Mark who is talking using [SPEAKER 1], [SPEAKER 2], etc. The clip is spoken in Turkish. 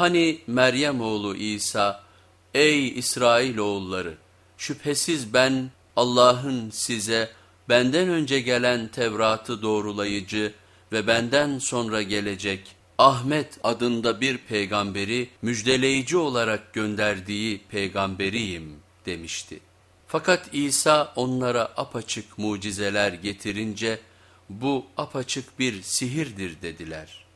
[SPEAKER 1] Hani Meryem oğlu İsa, ey İsrail oğulları, şüphesiz ben Allah'ın size benden önce gelen Tevrat'ı doğrulayıcı ve benden sonra gelecek Ahmet adında bir peygamberi müjdeleyici olarak gönderdiği peygamberiyim demişti. Fakat İsa onlara apaçık mucizeler getirince bu apaçık bir sihirdir dediler.''